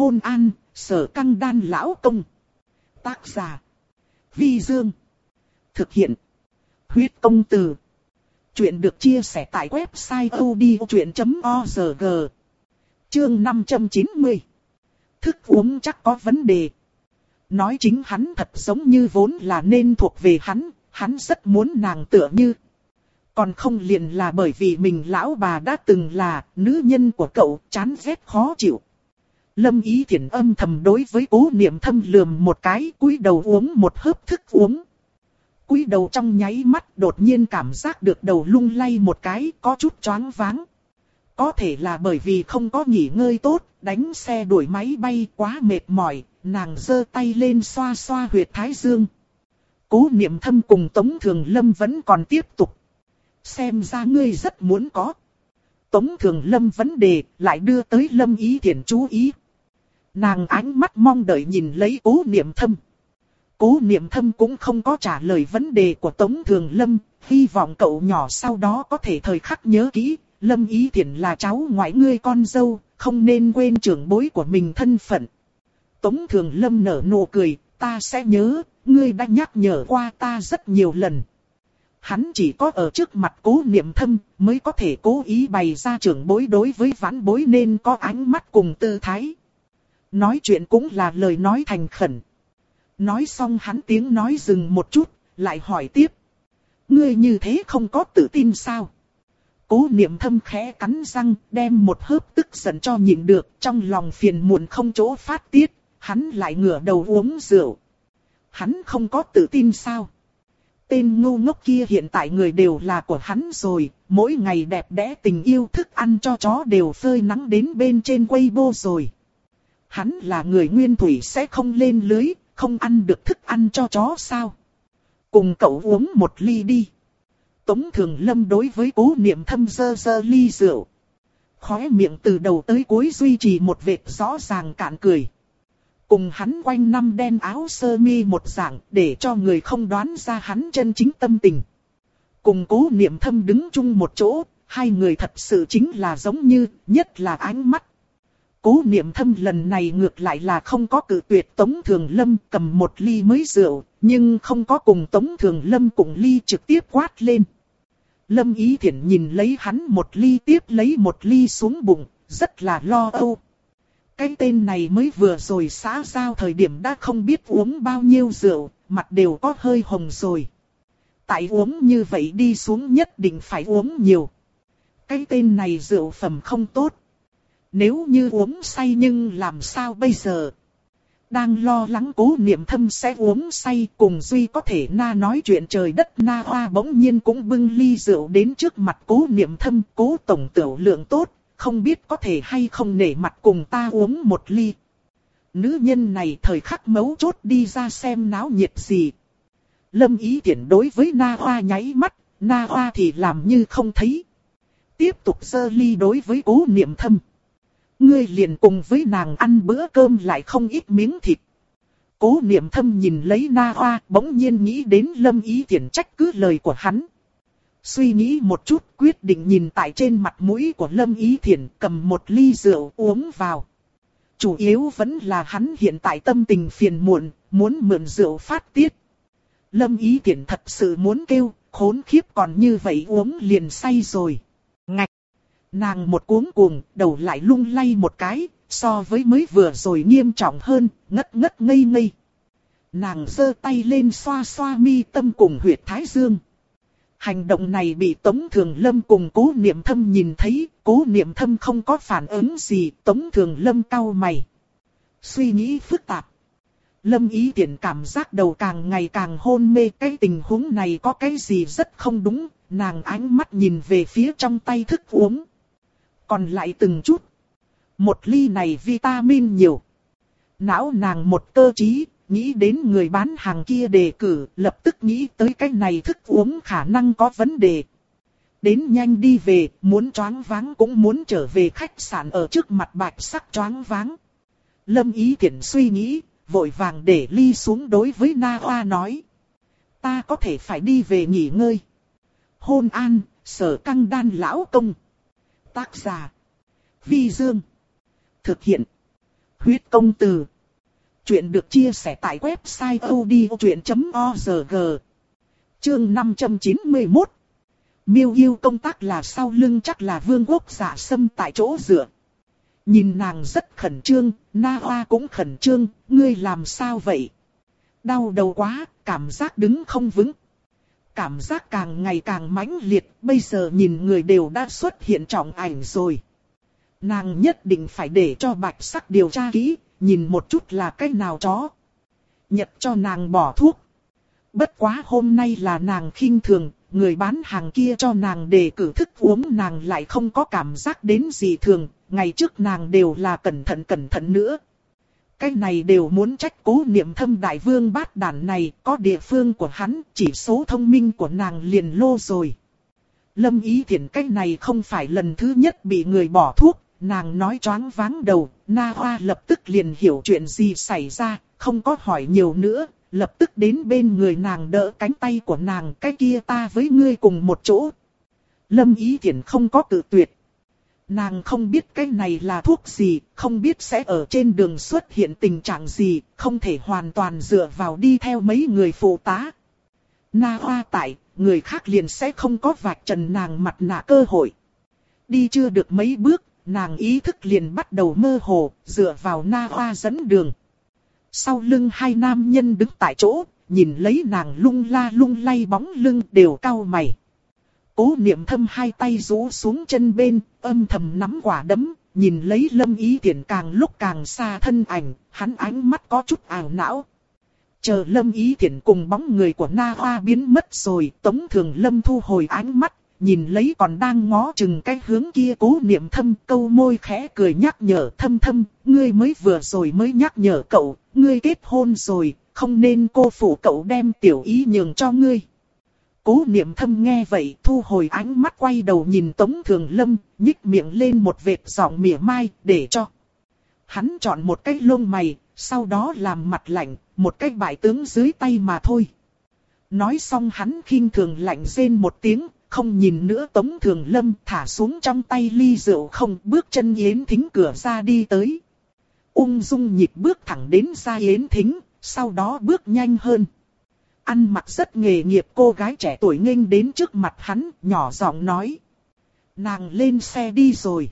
Hôn an, sở căng đan lão công. Tác giả. Vi Dương. Thực hiện. Huyết công từ. Chuyện được chia sẻ tại website odchuyện.org. Chương 590. Thức uống chắc có vấn đề. Nói chính hắn thật giống như vốn là nên thuộc về hắn, hắn rất muốn nàng tựa như. Còn không liền là bởi vì mình lão bà đã từng là nữ nhân của cậu chán ghét khó chịu. Lâm ý thiển âm thầm đối với cố niệm thâm lườm một cái cúi đầu uống một hớp thức uống. cúi đầu trong nháy mắt đột nhiên cảm giác được đầu lung lay một cái có chút choáng váng. Có thể là bởi vì không có nghỉ ngơi tốt, đánh xe đuổi máy bay quá mệt mỏi, nàng giơ tay lên xoa xoa huyệt thái dương. Cố niệm thâm cùng Tống Thường Lâm vẫn còn tiếp tục. Xem ra ngươi rất muốn có. Tống Thường Lâm vấn đề lại đưa tới Lâm Ý Thiển chú ý. Nàng ánh mắt mong đợi nhìn lấy cố niệm thâm. Cố niệm thâm cũng không có trả lời vấn đề của Tống Thường Lâm, hy vọng cậu nhỏ sau đó có thể thời khắc nhớ kỹ, Lâm Ý Thiển là cháu ngoại ngươi con dâu, không nên quên trưởng bối của mình thân phận. Tống Thường Lâm nở nụ cười, ta sẽ nhớ, ngươi đã nhắc nhở qua ta rất nhiều lần. Hắn chỉ có ở trước mặt cố niệm thâm mới có thể cố ý bày ra trưởng bối đối với vãn bối nên có ánh mắt cùng tư thái. Nói chuyện cũng là lời nói thành khẩn. Nói xong hắn tiếng nói dừng một chút, lại hỏi tiếp. Ngươi như thế không có tự tin sao? Cố niệm thâm khẽ cắn răng, đem một hớp tức giận cho nhịn được, trong lòng phiền muộn không chỗ phát tiết, hắn lại ngửa đầu uống rượu. Hắn không có tự tin sao? Tên ngu ngốc kia hiện tại người đều là của hắn rồi, mỗi ngày đẹp đẽ tình yêu thức ăn cho chó đều phơi nắng đến bên trên quay bô rồi. Hắn là người nguyên thủy sẽ không lên lưới, không ăn được thức ăn cho chó sao? Cùng cậu uống một ly đi. Tống Thường Lâm đối với cố niệm thâm dơ dơ ly rượu. Khóe miệng từ đầu tới cuối duy trì một vệt rõ ràng cạn cười. Cùng hắn quanh năm đen áo sơ mi một dạng để cho người không đoán ra hắn chân chính tâm tình. Cùng cố niệm thâm đứng chung một chỗ, hai người thật sự chính là giống như, nhất là ánh mắt. Cố niệm thâm lần này ngược lại là không có cử tuyệt Tống Thường Lâm cầm một ly mới rượu, nhưng không có cùng Tống Thường Lâm cùng ly trực tiếp quát lên. Lâm Ý Thiển nhìn lấy hắn một ly tiếp lấy một ly xuống bụng, rất là lo âu. Cái tên này mới vừa rồi xã giao thời điểm đã không biết uống bao nhiêu rượu, mặt đều có hơi hồng rồi. Tại uống như vậy đi xuống nhất định phải uống nhiều. Cái tên này rượu phẩm không tốt. Nếu như uống say nhưng làm sao bây giờ? Đang lo lắng cố niệm thâm sẽ uống say cùng Duy có thể na nói chuyện trời đất na hoa bỗng nhiên cũng bưng ly rượu đến trước mặt cố niệm thâm cố tổng tiểu lượng tốt, không biết có thể hay không nể mặt cùng ta uống một ly. Nữ nhân này thời khắc mấu chốt đi ra xem náo nhiệt gì. Lâm ý tiện đối với na hoa nháy mắt, na hoa thì làm như không thấy. Tiếp tục sơ ly đối với cố niệm thâm. Ngươi liền cùng với nàng ăn bữa cơm lại không ít miếng thịt. Cố niệm thâm nhìn lấy na hoa, bỗng nhiên nghĩ đến lâm ý thiển trách cứ lời của hắn. Suy nghĩ một chút quyết định nhìn tại trên mặt mũi của lâm ý thiển cầm một ly rượu uống vào. Chủ yếu vẫn là hắn hiện tại tâm tình phiền muộn, muốn mượn rượu phát tiết. Lâm ý tiện thật sự muốn kêu, khốn khiếp còn như vậy uống liền say rồi. Nàng một cuống cuồng, đầu lại lung lay một cái, so với mới vừa rồi nghiêm trọng hơn, ngất ngất ngây ngây. Nàng giơ tay lên xoa xoa mi tâm cùng huyệt thái dương. Hành động này bị Tống Thường Lâm cùng Cố Niệm Thâm nhìn thấy, Cố Niệm Thâm không có phản ứng gì, Tống Thường Lâm cau mày. Suy nghĩ phức tạp. Lâm ý tiện cảm giác đầu càng ngày càng hôn mê cái tình huống này có cái gì rất không đúng, nàng ánh mắt nhìn về phía trong tay thức uống còn lại từng chút. Một ly này vitamin nhiều. Não nàng một cơ trí, nghĩ đến người bán hàng kia đề cử, lập tức nghĩ tới cái này thức uống khả năng có vấn đề. Đến nhanh đi về, muốn choáng váng cũng muốn trở về khách sạn ở trước mặt bạch sắc choáng váng. Lâm ý thiện suy nghĩ, vội vàng để ly xuống đối với Na Hoa nói. Ta có thể phải đi về nghỉ ngơi. Hôn an, sở căng đan lão công. Tác giả. Vi Dương. Thực hiện. Huyết công từ. Chuyện được chia sẻ tại website odchuyện.org. Chương 591. Miêu yêu công tác là sau lưng chắc là vương quốc giả sâm tại chỗ dựa. Nhìn nàng rất khẩn trương, Na Hoa cũng khẩn trương, ngươi làm sao vậy? Đau đầu quá, cảm giác đứng không vững. Cảm giác càng ngày càng mãnh liệt, bây giờ nhìn người đều đã xuất hiện trọng ảnh rồi. Nàng nhất định phải để cho bạch sắc điều tra kỹ, nhìn một chút là cái nào chó. Nhật cho nàng bỏ thuốc. Bất quá hôm nay là nàng khinh thường, người bán hàng kia cho nàng đề cử thức uống nàng lại không có cảm giác đến gì thường, ngày trước nàng đều là cẩn thận cẩn thận nữa. Cái này đều muốn trách cố niệm thâm đại vương bát đản này, có địa phương của hắn, chỉ số thông minh của nàng liền lô rồi. Lâm ý thiện cái này không phải lần thứ nhất bị người bỏ thuốc, nàng nói choáng váng đầu, Na Hoa lập tức liền hiểu chuyện gì xảy ra, không có hỏi nhiều nữa, lập tức đến bên người nàng đỡ cánh tay của nàng, cái kia ta với ngươi cùng một chỗ. Lâm ý thiện không có tự tuyệt. Nàng không biết cái này là thuốc gì, không biết sẽ ở trên đường xuất hiện tình trạng gì, không thể hoàn toàn dựa vào đi theo mấy người phụ tá. Na hoa tại, người khác liền sẽ không có vạch trần nàng mặt nạ cơ hội. Đi chưa được mấy bước, nàng ý thức liền bắt đầu mơ hồ, dựa vào na hoa dẫn đường. Sau lưng hai nam nhân đứng tại chỗ, nhìn lấy nàng lung la lung lay bóng lưng đều cau mày. Cố niệm thâm hai tay rũ xuống chân bên, âm thầm nắm quả đấm, nhìn lấy lâm ý tiện càng lúc càng xa thân ảnh, hắn ánh mắt có chút ảo não. Chờ lâm ý thiện cùng bóng người của Na Hoa biến mất rồi, tống thường lâm thu hồi ánh mắt, nhìn lấy còn đang ngó chừng cái hướng kia cố niệm thâm câu môi khẽ cười nhắc nhở thâm thâm, ngươi mới vừa rồi mới nhắc nhở cậu, ngươi kết hôn rồi, không nên cô phụ cậu đem tiểu ý nhường cho ngươi. Cố niệm thâm nghe vậy thu hồi ánh mắt quay đầu nhìn Tống Thường Lâm, nhích miệng lên một vệt giọng mỉa mai để cho. Hắn chọn một cái lông mày, sau đó làm mặt lạnh, một cái bại tướng dưới tay mà thôi. Nói xong hắn khinh thường lạnh rên một tiếng, không nhìn nữa Tống Thường Lâm thả xuống trong tay ly rượu không bước chân yến thính cửa ra đi tới. Ung dung nhịp bước thẳng đến ra yến thính, sau đó bước nhanh hơn ăn mặc rất nghề nghiệp cô gái trẻ tuổi nghênh đến trước mặt hắn, nhỏ giọng nói. Nàng lên xe đi rồi.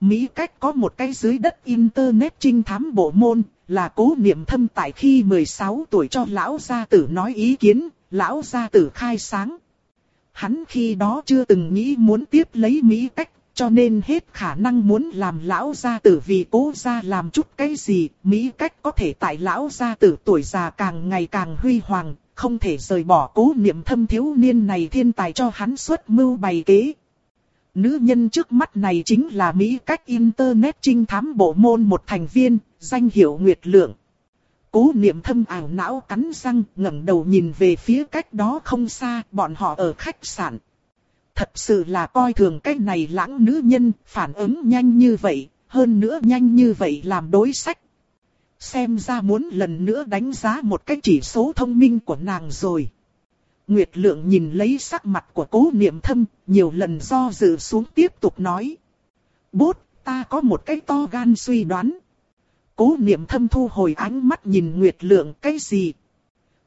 Mỹ cách có một cái dưới đất internet trinh thám bộ môn, là cố niệm thâm tại khi 16 tuổi cho lão gia tử nói ý kiến, lão gia tử khai sáng. Hắn khi đó chưa từng nghĩ muốn tiếp lấy Mỹ cách, cho nên hết khả năng muốn làm lão gia tử vì cố gia làm chút cái gì, Mỹ cách có thể tại lão gia tử tuổi già càng ngày càng huy hoàng, không thể rời bỏ cố niệm thâm thiếu niên này thiên tài cho hắn xuất mưu bày kế. Nữ nhân trước mắt này chính là Mỹ cách Internet trinh thám bộ môn một thành viên, danh hiệu Nguyệt Lượng. Cố niệm thâm ảo não cắn răng ngẩng đầu nhìn về phía cách đó không xa, bọn họ ở khách sạn. Thật sự là coi thường cách này lãng nữ nhân, phản ứng nhanh như vậy, hơn nữa nhanh như vậy làm đối sách. Xem ra muốn lần nữa đánh giá một cái chỉ số thông minh của nàng rồi. Nguyệt lượng nhìn lấy sắc mặt của cố niệm thâm, nhiều lần do dự xuống tiếp tục nói. Bốt, ta có một cái to gan suy đoán. Cố niệm thâm thu hồi ánh mắt nhìn Nguyệt lượng cái gì?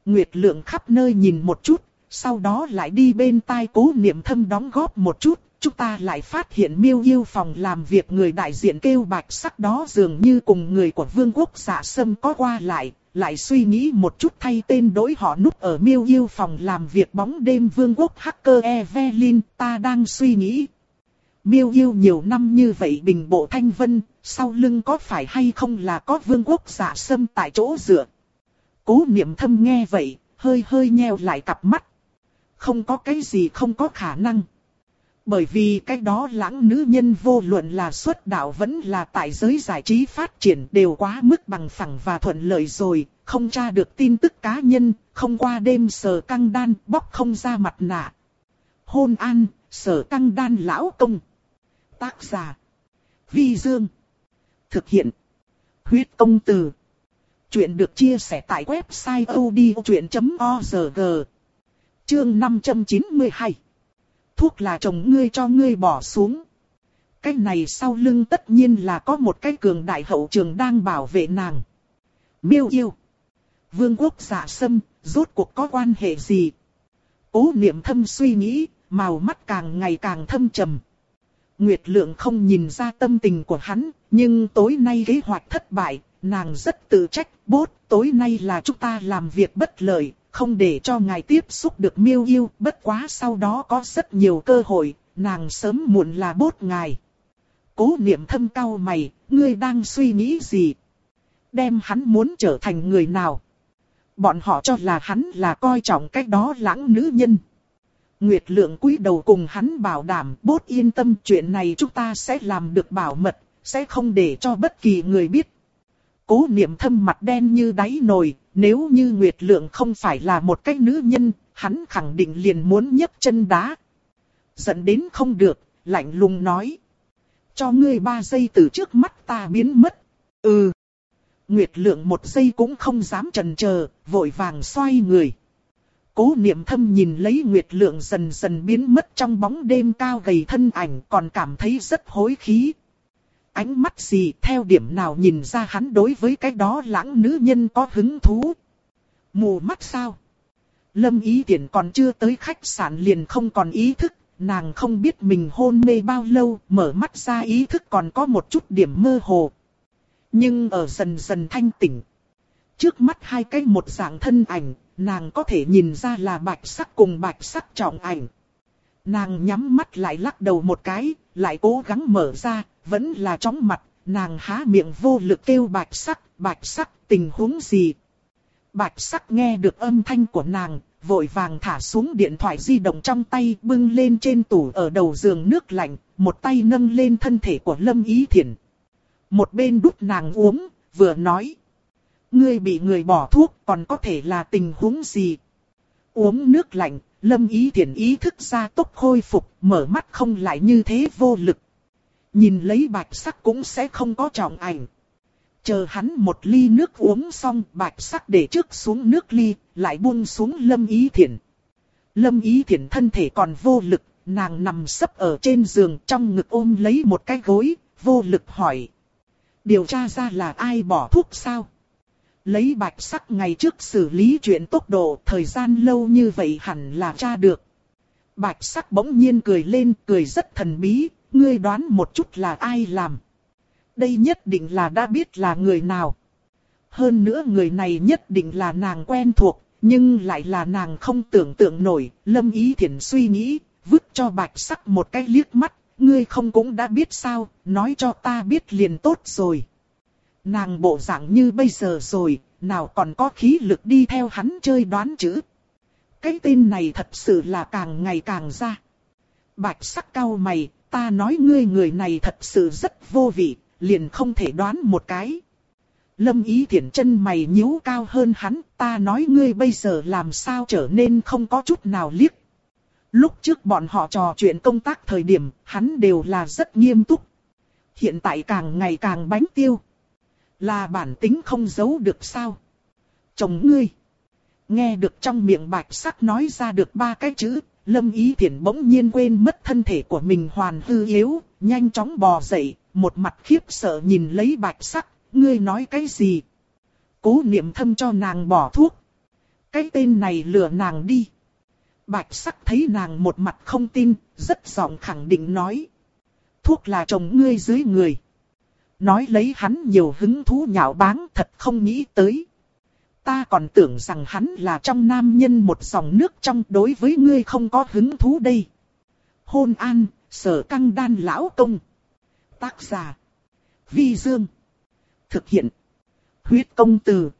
Nguyệt lượng khắp nơi nhìn một chút, sau đó lại đi bên tai cố niệm thâm đóng góp một chút, chúng ta lại phát hiện miêu yêu phòng làm việc người đại diện kêu bạch sắc đó dường như cùng người của vương quốc giả sâm có qua lại, lại suy nghĩ một chút thay tên đối họ núp ở miêu yêu phòng làm việc bóng đêm vương quốc hacker Evelyn, ta đang suy nghĩ. Miêu yêu nhiều năm như vậy bình bộ thanh vân, sau lưng có phải hay không là có vương quốc giả sâm tại chỗ dựa. Cố niệm thâm nghe vậy, hơi hơi nheo lại cặp mắt. Không có cái gì không có khả năng. Bởi vì cái đó lãng nữ nhân vô luận là xuất đạo vẫn là tại giới giải trí phát triển đều quá mức bằng phẳng và thuận lợi rồi, không tra được tin tức cá nhân, không qua đêm sở căng đan bóc không ra mặt nạ. Hôn an, sở căng đan lão công. Tác giả. Vi Dương. Thực hiện. Huyết công từ. Chuyện được chia sẻ tại website odchuyện.org. Chương 592 thuốc là chồng ngươi cho ngươi bỏ xuống. cái này sau lưng tất nhiên là có một cái cường đại hậu trường đang bảo vệ nàng. Miêu yêu. Vương quốc giả sâm, rốt cuộc có quan hệ gì? Cố niệm thâm suy nghĩ, màu mắt càng ngày càng thâm trầm. Nguyệt lượng không nhìn ra tâm tình của hắn, nhưng tối nay kế hoạch thất bại, nàng rất tự trách, bốt, tối nay là chúng ta làm việc bất lợi, không để cho ngài tiếp xúc được miêu yêu, bất quá sau đó có rất nhiều cơ hội, nàng sớm muộn là bốt ngài. Cố niệm thâm cao mày, ngươi đang suy nghĩ gì? Đem hắn muốn trở thành người nào? Bọn họ cho là hắn là coi trọng cách đó lãng nữ nhân. Nguyệt lượng quý đầu cùng hắn bảo đảm bốt yên tâm chuyện này chúng ta sẽ làm được bảo mật, sẽ không để cho bất kỳ người biết. Cố niệm thâm mặt đen như đáy nồi, nếu như Nguyệt lượng không phải là một cái nữ nhân, hắn khẳng định liền muốn nhấc chân đá. giận đến không được, lạnh lùng nói. Cho ngươi ba giây từ trước mắt ta biến mất. Ừ. Nguyệt lượng một giây cũng không dám trần chờ, vội vàng xoay người. Cố niệm thâm nhìn lấy Nguyệt lượng dần dần biến mất trong bóng đêm cao gầy thân ảnh còn cảm thấy rất hối khí. Ánh mắt gì theo điểm nào nhìn ra hắn đối với cái đó lãng nữ nhân có hứng thú. Mù mắt sao? Lâm ý tiện còn chưa tới khách sạn liền không còn ý thức, nàng không biết mình hôn mê bao lâu, mở mắt ra ý thức còn có một chút điểm mơ hồ. Nhưng ở dần dần thanh tỉnh. Trước mắt hai cái một dạng thân ảnh, nàng có thể nhìn ra là bạch sắc cùng bạch sắc trọng ảnh. Nàng nhắm mắt lại lắc đầu một cái, lại cố gắng mở ra, vẫn là chóng mặt, nàng há miệng vô lực kêu bạch sắc, bạch sắc, tình huống gì. Bạch sắc nghe được âm thanh của nàng, vội vàng thả xuống điện thoại di động trong tay bưng lên trên tủ ở đầu giường nước lạnh, một tay nâng lên thân thể của Lâm Ý Thiển. Một bên đút nàng uống, vừa nói. Ngươi bị người bỏ thuốc còn có thể là tình huống gì? Uống nước lạnh, Lâm Ý Thiển ý thức ra tốc khôi phục, mở mắt không lại như thế vô lực. Nhìn lấy bạch sắc cũng sẽ không có trọng ảnh. Chờ hắn một ly nước uống xong, bạch sắc để trước xuống nước ly, lại buông xuống Lâm Ý Thiển. Lâm Ý Thiển thân thể còn vô lực, nàng nằm sấp ở trên giường trong ngực ôm lấy một cái gối, vô lực hỏi. Điều tra ra là ai bỏ thuốc sao? Lấy bạch sắc ngày trước xử lý chuyện tốc độ thời gian lâu như vậy hẳn là tra được. Bạch sắc bỗng nhiên cười lên, cười rất thần bí, ngươi đoán một chút là ai làm. Đây nhất định là đã biết là người nào. Hơn nữa người này nhất định là nàng quen thuộc, nhưng lại là nàng không tưởng tượng nổi, lâm ý thiện suy nghĩ, vứt cho bạch sắc một cái liếc mắt, ngươi không cũng đã biết sao, nói cho ta biết liền tốt rồi. Nàng bộ dạng như bây giờ rồi, nào còn có khí lực đi theo hắn chơi đoán chữ. Cái tên này thật sự là càng ngày càng ra. Bạch sắc cao mày, ta nói ngươi người này thật sự rất vô vị, liền không thể đoán một cái. Lâm ý thiện chân mày nhíu cao hơn hắn, ta nói ngươi bây giờ làm sao trở nên không có chút nào liếc. Lúc trước bọn họ trò chuyện công tác thời điểm, hắn đều là rất nghiêm túc. Hiện tại càng ngày càng bánh tiêu. Là bản tính không giấu được sao. Chồng ngươi. Nghe được trong miệng bạch sắc nói ra được ba cái chữ, Lâm Ý Thiển bỗng nhiên quên mất thân thể của mình hoàn hư yếu, nhanh chóng bò dậy, một mặt khiếp sợ nhìn lấy bạch sắc, ngươi nói cái gì? Cố niệm thâm cho nàng bỏ thuốc. Cái tên này lừa nàng đi. Bạch sắc thấy nàng một mặt không tin, rất giọng khẳng định nói. Thuốc là chồng ngươi dưới người. Nói lấy hắn nhiều hứng thú nhạo báng thật không nghĩ tới. Ta còn tưởng rằng hắn là trong nam nhân một dòng nước trong đối với ngươi không có hứng thú đây. Hôn an, sở căng đan lão công. Tác giả. Vi Dương. Thực hiện. Huyết công từ.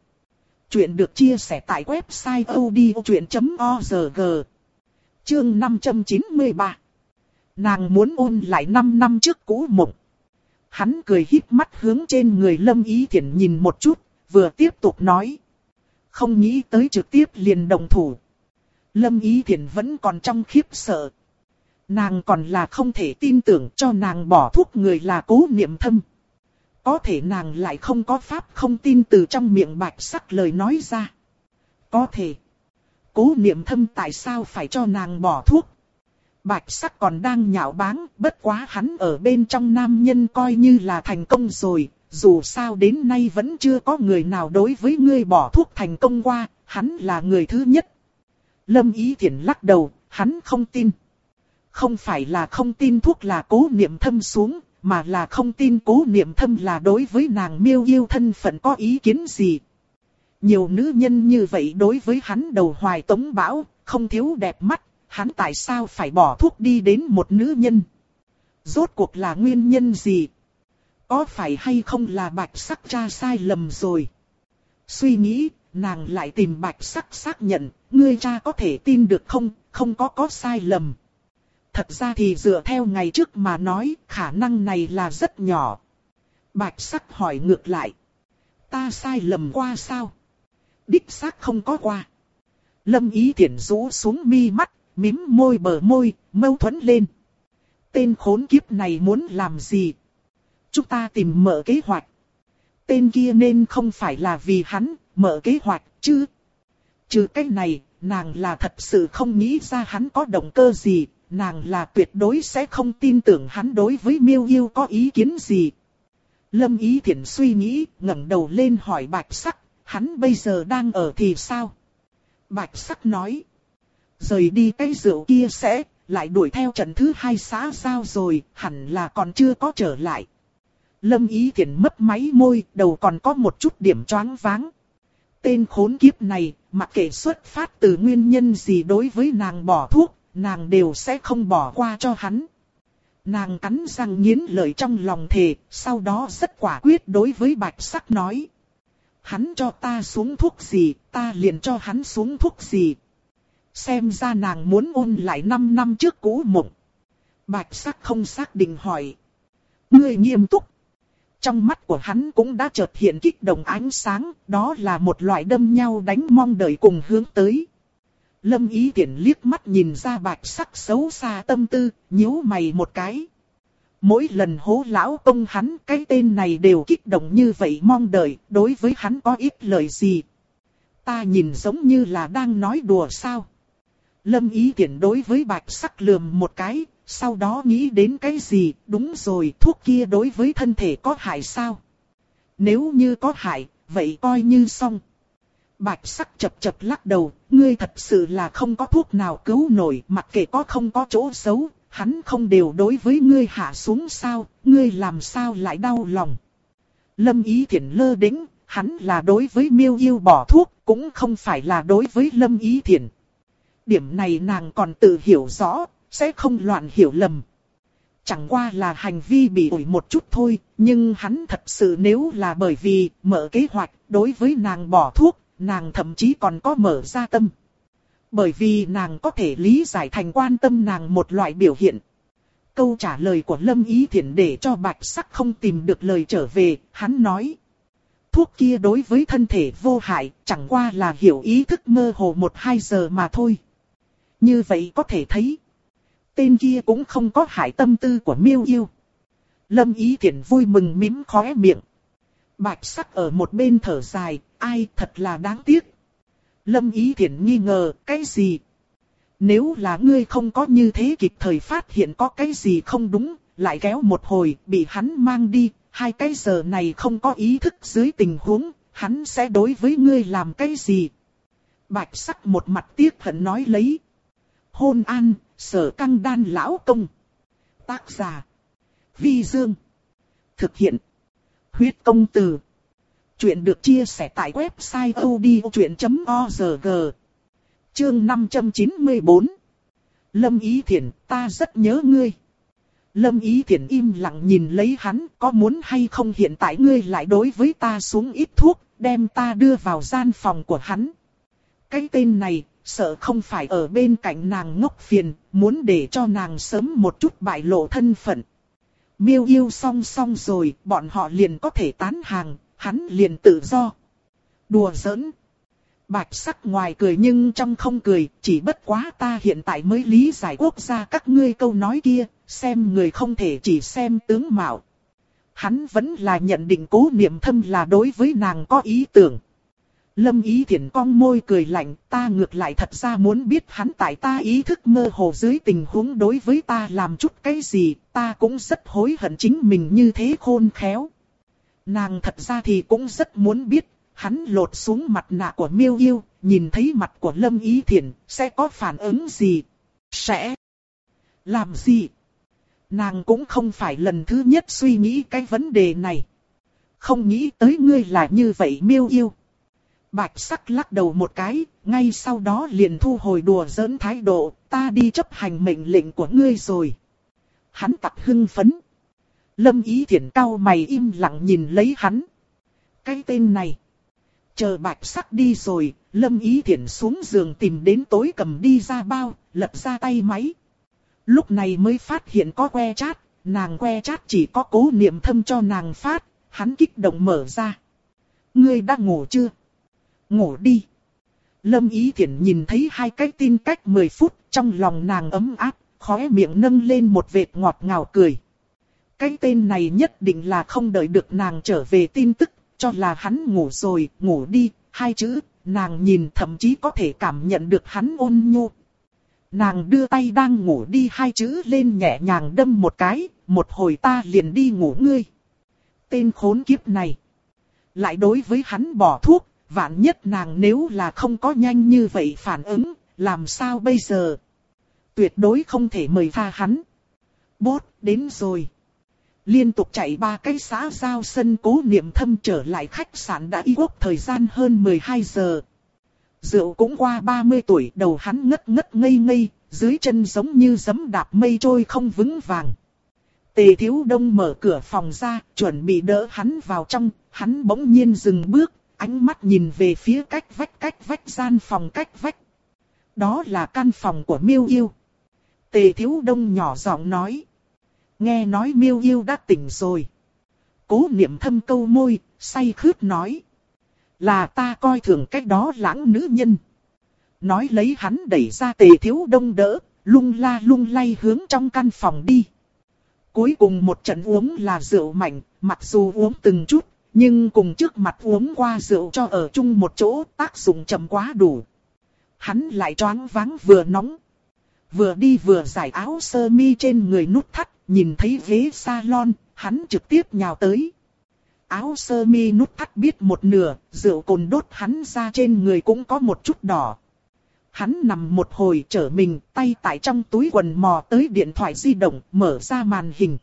Chuyện được chia sẻ tại website odchuyện.org. Chương 593. Nàng muốn ôn lại 5 năm trước cũ mộng. Hắn cười híp mắt hướng trên người Lâm Ý thiện nhìn một chút, vừa tiếp tục nói. Không nghĩ tới trực tiếp liền đồng thủ. Lâm Ý Thiển vẫn còn trong khiếp sợ. Nàng còn là không thể tin tưởng cho nàng bỏ thuốc người là cố niệm thâm. Có thể nàng lại không có pháp không tin từ trong miệng bạch sắc lời nói ra. Có thể. Cố niệm thâm tại sao phải cho nàng bỏ thuốc? Bạch sắc còn đang nhạo báng, bất quá hắn ở bên trong nam nhân coi như là thành công rồi, dù sao đến nay vẫn chưa có người nào đối với ngươi bỏ thuốc thành công qua, hắn là người thứ nhất. Lâm Ý Thiển lắc đầu, hắn không tin. Không phải là không tin thuốc là cố niệm thâm xuống, mà là không tin cố niệm thâm là đối với nàng miêu yêu thân phận có ý kiến gì. Nhiều nữ nhân như vậy đối với hắn đầu hoài tống bão, không thiếu đẹp mắt, hắn tại sao phải bỏ thuốc đi đến một nữ nhân? Rốt cuộc là nguyên nhân gì? Có phải hay không là bạch sắc cha sai lầm rồi? Suy nghĩ, nàng lại tìm bạch sắc xác nhận, ngươi cha có thể tin được không, không có có sai lầm. Thật ra thì dựa theo ngày trước mà nói, khả năng này là rất nhỏ. Bạch sắc hỏi ngược lại. Ta sai lầm qua sao? Đích xác không có qua. Lâm ý thiển rũ xuống mi mắt, mím môi bờ môi, mâu thuẫn lên. Tên khốn kiếp này muốn làm gì? Chúng ta tìm mở kế hoạch. Tên kia nên không phải là vì hắn, mở kế hoạch chứ. Trừ cái này, nàng là thật sự không nghĩ ra hắn có động cơ gì, nàng là tuyệt đối sẽ không tin tưởng hắn đối với miêu yêu có ý kiến gì. Lâm Ý Thiển suy nghĩ, ngẩng đầu lên hỏi bạch sắc, hắn bây giờ đang ở thì sao? Bạch sắc nói, rời đi cái rượu kia sẽ, lại đuổi theo trận thứ hai xã sao rồi, hẳn là còn chưa có trở lại. Lâm Ý Thiển mất máy môi, đầu còn có một chút điểm choáng váng. Tên khốn kiếp này, mặc kệ xuất phát từ nguyên nhân gì đối với nàng bỏ thuốc, nàng đều sẽ không bỏ qua cho hắn. Nàng cắn răng nghiến lợi trong lòng thề, sau đó rất quả quyết đối với bạch sắc nói. Hắn cho ta xuống thuốc gì, ta liền cho hắn xuống thuốc gì. Xem ra nàng muốn ôn lại 5 năm trước cũ mộng. Bạch sắc không xác định hỏi. Ngươi nghiêm túc. Trong mắt của hắn cũng đã chợt hiện kích động ánh sáng, đó là một loại đâm nhau đánh mong đợi cùng hướng tới. Lâm ý tiện liếc mắt nhìn ra bạch sắc xấu xa tâm tư, nhíu mày một cái. Mỗi lần hố lão công hắn cái tên này đều kích động như vậy mong đợi, đối với hắn có ít lời gì. Ta nhìn giống như là đang nói đùa sao. Lâm ý tiện đối với bạch sắc lườm một cái, sau đó nghĩ đến cái gì, đúng rồi, thuốc kia đối với thân thể có hại sao? Nếu như có hại, vậy coi như xong. Bạch sắc chập chập lắc đầu, ngươi thật sự là không có thuốc nào cứu nổi, mặc kệ có không có chỗ xấu, hắn không đều đối với ngươi hạ xuống sao, ngươi làm sao lại đau lòng. Lâm ý thiện lơ đĩnh, hắn là đối với miêu yêu bỏ thuốc, cũng không phải là đối với lâm ý thiện. Điểm này nàng còn tự hiểu rõ, sẽ không loạn hiểu lầm. Chẳng qua là hành vi bị ủi một chút thôi, nhưng hắn thật sự nếu là bởi vì mở kế hoạch đối với nàng bỏ thuốc, nàng thậm chí còn có mở ra tâm. Bởi vì nàng có thể lý giải thành quan tâm nàng một loại biểu hiện. Câu trả lời của Lâm Ý Thiển để cho bạch sắc không tìm được lời trở về, hắn nói. Thuốc kia đối với thân thể vô hại, chẳng qua là hiểu ý thức mơ hồ một hai giờ mà thôi. Như vậy có thể thấy, tên kia cũng không có hại tâm tư của miêu yêu. Lâm Ý Thiển vui mừng mím khóe miệng. Bạch sắc ở một bên thở dài, ai thật là đáng tiếc. Lâm Ý Thiển nghi ngờ, cái gì? Nếu là ngươi không có như thế kịp thời phát hiện có cái gì không đúng, lại kéo một hồi, bị hắn mang đi, hai cái giờ này không có ý thức dưới tình huống, hắn sẽ đối với ngươi làm cái gì? Bạch sắc một mặt tiếc hận nói lấy. Hôn an, sở căng đan lão công. Tác giả. Vi Dương. Thực hiện. Huyết công từ. Chuyện được chia sẻ tại website odchuyện.org. Chương 594. Lâm Ý Thiển, ta rất nhớ ngươi. Lâm Ý Thiển im lặng nhìn lấy hắn, có muốn hay không hiện tại ngươi lại đối với ta xuống ít thuốc, đem ta đưa vào gian phòng của hắn. Cái tên này, sợ không phải ở bên cạnh nàng ngốc phiền, muốn để cho nàng sớm một chút bại lộ thân phận. Miêu yêu song song rồi, bọn họ liền có thể tán hàng, hắn liền tự do. Đùa giỡn. Bạch sắc ngoài cười nhưng trong không cười, chỉ bất quá ta hiện tại mới lý giải quốc gia các ngươi câu nói kia, xem người không thể chỉ xem tướng mạo. Hắn vẫn là nhận định cố niệm thâm là đối với nàng có ý tưởng. Lâm ý thiển cong môi cười lạnh, ta ngược lại thật ra muốn biết hắn tại ta ý thức mơ hồ dưới tình huống đối với ta làm chút cái gì, ta cũng rất hối hận chính mình như thế khôn khéo. Nàng thật ra thì cũng rất muốn biết, hắn lột xuống mặt nạ của miêu yêu, nhìn thấy mặt của Lâm Ý Thiển, sẽ có phản ứng gì? Sẽ làm gì? Nàng cũng không phải lần thứ nhất suy nghĩ cái vấn đề này. Không nghĩ tới ngươi là như vậy miêu yêu. Bạch sắc lắc đầu một cái, ngay sau đó liền thu hồi đùa giỡn thái độ, ta đi chấp hành mệnh lệnh của ngươi rồi. Hắn tặc hưng phấn. Lâm ý thiện cao mày im lặng nhìn lấy hắn. Cái tên này. Chờ bạch sắc đi rồi, lâm ý thiện xuống giường tìm đến tối cầm đi ra bao, lật ra tay máy. Lúc này mới phát hiện có que chat, nàng que chat chỉ có cố niệm thâm cho nàng phát, hắn kích động mở ra. Ngươi đã ngủ chưa? Ngủ đi. Lâm Ý Thiển nhìn thấy hai cái tin cách 10 phút, trong lòng nàng ấm áp, khóe miệng nâng lên một vệt ngọt ngào cười. Cái tên này nhất định là không đợi được nàng trở về tin tức, cho là hắn ngủ rồi, ngủ đi, hai chữ, nàng nhìn thậm chí có thể cảm nhận được hắn ôn nhu. Nàng đưa tay đang ngủ đi hai chữ lên nhẹ nhàng đâm một cái, một hồi ta liền đi ngủ ngươi. Tên khốn kiếp này. Lại đối với hắn bỏ thuốc, vạn nhất nàng nếu là không có nhanh như vậy phản ứng, làm sao bây giờ? Tuyệt đối không thể mời tha hắn. Bốt, đến rồi. Liên tục chạy ba cái xã giao sân cố niệm thâm trở lại khách sạn đã y quốc thời gian hơn 12 giờ. Rượu cũng qua 30 tuổi đầu hắn ngất ngất ngây ngây, dưới chân giống như giấm đạp mây trôi không vững vàng. Tề thiếu đông mở cửa phòng ra, chuẩn bị đỡ hắn vào trong, hắn bỗng nhiên dừng bước, ánh mắt nhìn về phía cách vách cách vách gian phòng cách vách. Đó là căn phòng của miêu yêu. Tề thiếu đông nhỏ giọng nói. Nghe nói miêu yêu đã tỉnh rồi. Cố niệm thâm câu môi, say khướt nói. Là ta coi thường cách đó lãng nữ nhân. Nói lấy hắn đẩy ra tề thiếu đông đỡ, lung la lung lay hướng trong căn phòng đi. Cuối cùng một trận uống là rượu mạnh, mặc dù uống từng chút, nhưng cùng trước mặt uống qua rượu cho ở chung một chỗ tác dụng chậm quá đủ. Hắn lại choáng váng vừa nóng. Vừa đi vừa giải áo sơ mi trên người nút thắt, nhìn thấy ghế salon, hắn trực tiếp nhào tới. Áo sơ mi nút thắt biết một nửa, rượu cồn đốt hắn ra trên người cũng có một chút đỏ. Hắn nằm một hồi trở mình, tay tại trong túi quần mò tới điện thoại di động, mở ra màn hình.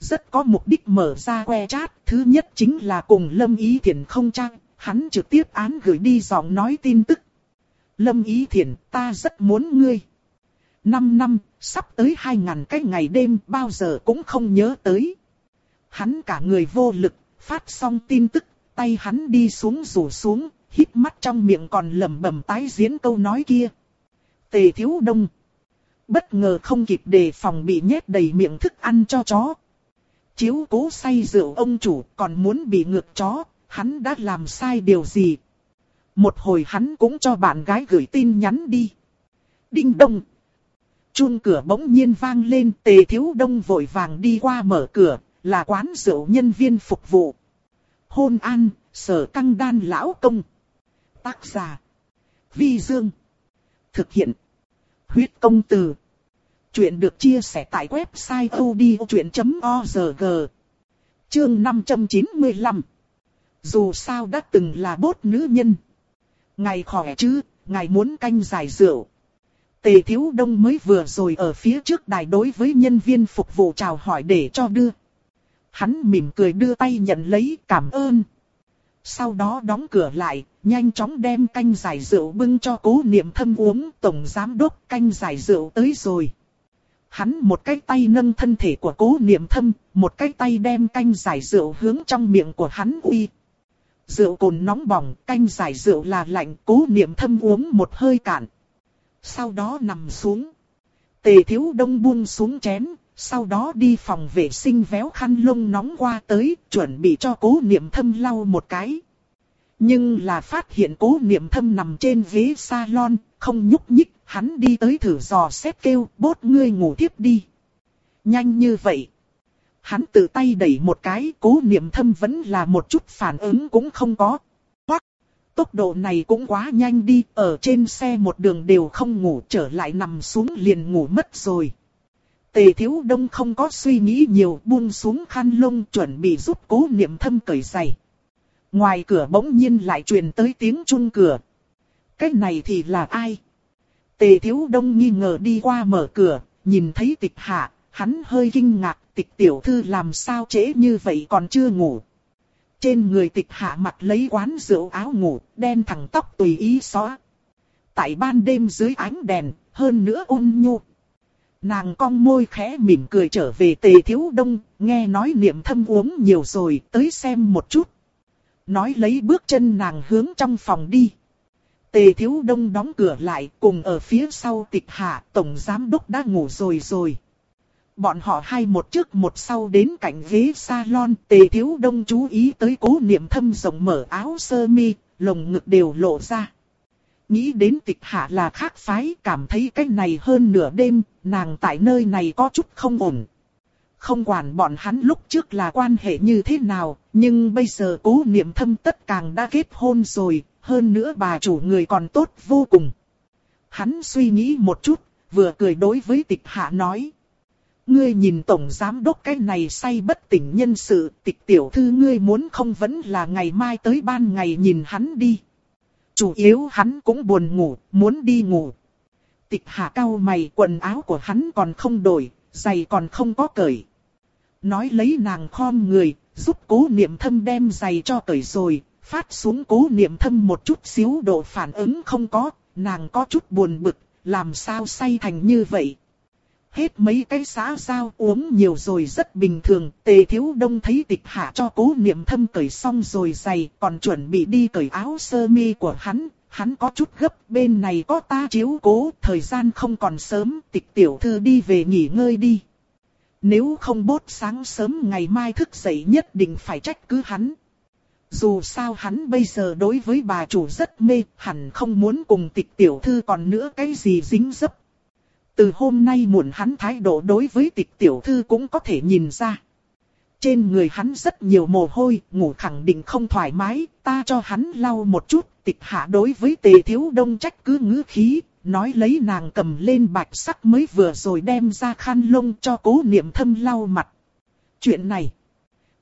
Rất có mục đích mở ra que chat, thứ nhất chính là cùng Lâm Ý Thiển không trang, hắn trực tiếp án gửi đi giọng nói tin tức. Lâm Ý Thiển, ta rất muốn ngươi. Năm năm, sắp tới hai ngàn cái ngày đêm bao giờ cũng không nhớ tới. Hắn cả người vô lực, phát xong tin tức, tay hắn đi xuống rủ xuống, hít mắt trong miệng còn lẩm bẩm tái diễn câu nói kia. Tề thiếu đông. Bất ngờ không kịp đề phòng bị nhét đầy miệng thức ăn cho chó. Chiếu cố say rượu ông chủ còn muốn bị ngược chó, hắn đã làm sai điều gì? Một hồi hắn cũng cho bạn gái gửi tin nhắn đi. Đinh đông. Chuông cửa bỗng nhiên vang lên tề thiếu đông vội vàng đi qua mở cửa, là quán rượu nhân viên phục vụ. Hôn an, sở căng đan lão công. Tác giả. Vi Dương. Thực hiện. Huyết công từ. Chuyện được chia sẻ tại website odchuyện.org. Chương 595. Dù sao đã từng là bốt nữ nhân. Ngày khỏe chứ, ngài muốn canh giải rượu. Tề Thiếu Đông mới vừa rồi ở phía trước đài đối với nhân viên phục vụ chào hỏi để cho đưa. Hắn mỉm cười đưa tay nhận lấy cảm ơn. Sau đó đóng cửa lại, nhanh chóng đem canh giải rượu bưng cho cố niệm thâm uống. Tổng giám đốc canh giải rượu tới rồi. Hắn một cái tay nâng thân thể của cố niệm thâm, một cái tay đem canh giải rượu hướng trong miệng của hắn uy. Rượu cồn nóng bỏng, canh giải rượu là lạnh, cố niệm thâm uống một hơi cạn. Sau đó nằm xuống. Tề thiếu đông buông xuống chén, sau đó đi phòng vệ sinh véo khăn lông nóng qua tới, chuẩn bị cho cố niệm thâm lau một cái. Nhưng là phát hiện cố niệm thâm nằm trên ghế salon, không nhúc nhích, hắn đi tới thử dò xét kêu, bốt ngươi ngủ tiếp đi. Nhanh như vậy. Hắn tự tay đẩy một cái, cố niệm thâm vẫn là một chút phản ứng cũng không có. Hoặc, tốc độ này cũng quá nhanh đi, ở trên xe một đường đều không ngủ trở lại nằm xuống liền ngủ mất rồi. Tề thiếu đông không có suy nghĩ nhiều buông xuống khăn lông chuẩn bị giúp cố niệm thâm cởi giày. Ngoài cửa bỗng nhiên lại truyền tới tiếng chung cửa. Cái này thì là ai? Tề thiếu đông nghi ngờ đi qua mở cửa, nhìn thấy tịch hạ, hắn hơi kinh ngạc, tịch tiểu thư làm sao trễ như vậy còn chưa ngủ. Trên người tịch hạ mặt lấy quán rượu áo ngủ, đen thẳng tóc tùy ý xóa. Tại ban đêm dưới ánh đèn, hơn nữa ôn nhu. Nàng cong môi khẽ mỉm cười trở về tề thiếu đông, nghe nói niệm thâm uống nhiều rồi, tới xem một chút. Nói lấy bước chân nàng hướng trong phòng đi. Tề thiếu đông đóng cửa lại cùng ở phía sau tịch hạ tổng giám đốc đã ngủ rồi rồi. Bọn họ hai một trước một sau đến cạnh ghế salon tề thiếu đông chú ý tới cố niệm thâm rộng mở áo sơ mi, lồng ngực đều lộ ra. Nghĩ đến tịch hạ là khác phái cảm thấy cái này hơn nửa đêm, nàng tại nơi này có chút không ổn. Không quản bọn hắn lúc trước là quan hệ như thế nào, nhưng bây giờ cố niệm thâm tất càng đã kết hôn rồi, hơn nữa bà chủ người còn tốt vô cùng. Hắn suy nghĩ một chút, vừa cười đối với tịch hạ nói. Ngươi nhìn tổng giám đốc cái này say bất tỉnh nhân sự, tịch tiểu thư ngươi muốn không vẫn là ngày mai tới ban ngày nhìn hắn đi. Chủ yếu hắn cũng buồn ngủ, muốn đi ngủ. Tịch hạ cao mày quần áo của hắn còn không đổi, giày còn không có cởi. Nói lấy nàng khom người, giúp cố niệm thâm đem giày cho cởi rồi, phát xuống cố niệm thâm một chút xíu độ phản ứng không có, nàng có chút buồn bực, làm sao say thành như vậy. Hết mấy cái xã giao uống nhiều rồi rất bình thường, tề thiếu đông thấy tịch hạ cho cố niệm thâm cởi xong rồi giày, còn chuẩn bị đi cởi áo sơ mi của hắn, hắn có chút gấp, bên này có ta chiếu cố, thời gian không còn sớm, tịch tiểu thư đi về nghỉ ngơi đi. Nếu không bốt sáng sớm ngày mai thức dậy nhất định phải trách cứ hắn. Dù sao hắn bây giờ đối với bà chủ rất mê, hẳn không muốn cùng tịch tiểu thư còn nữa cái gì dính dấp. Từ hôm nay muộn hắn thái độ đối với tịch tiểu thư cũng có thể nhìn ra. Trên người hắn rất nhiều mồ hôi, ngủ khẳng định không thoải mái, ta cho hắn lau một chút, tịch hạ đối với tề thiếu đông trách cứ ngữ khí, nói lấy nàng cầm lên bạch sắc mới vừa rồi đem ra khăn lông cho cố niệm thâm lau mặt. Chuyện này,